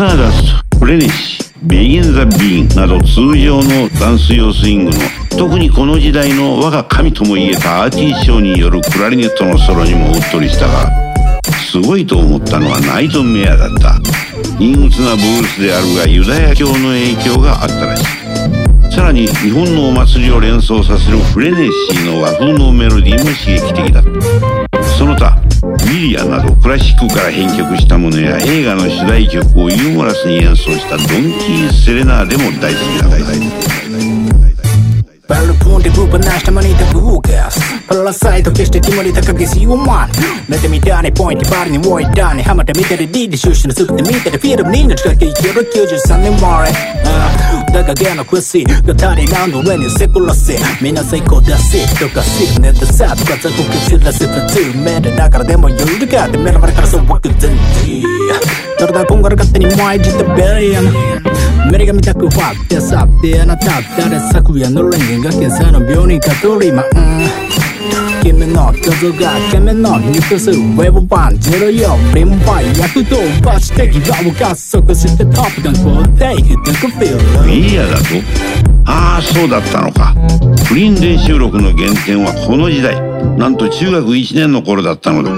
ターダストフレネシーベギン・ザ・ビーンなど通常のダンス用スイングの特にこの時代の我が神ともいえたアーティー賞によるクラリネットのソロにもうっとりしたがすごいと思ったのはナイトメアだった。陰鬱なブースであるがユダヤ教の影響があったらしい。さらに日本のお祭りを連想させるフレネシーの和風のメロディーも刺激的だその他ミリアなどクラシックから編曲したものや映画の主題曲をユーモラスに演奏したドンキー・セレナーでも大好きだ大好き Bello punti pupa nasta manita bukas Parasite 決して決まり高げしよまん寝てみたねポイントバリにもいたね。ハマってみてで D でシュッシュのすってみてでフィルムにの近く生きる93年生まれだがゲのクシが足りらんの上にセコラせみんな成功だしとかしねてさとかザコクチラせフツーメでだからでも揺るがって目の前からそうわく全然それだこんがら勝手に毎日でベリアンメリが見たくファってさってあなた。誰昨夜のレンゲが今朝の病人かとりまん。めの画像が君の肉数ウェブ版。04リンバイ躍動バチ的がを加速してトップガンこうでいくてくフィールミリアだとああそうだったのか不倫練習録の原点はこの時代なんと中学1年の頃だったのだ